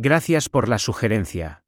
Gracias por la sugerencia.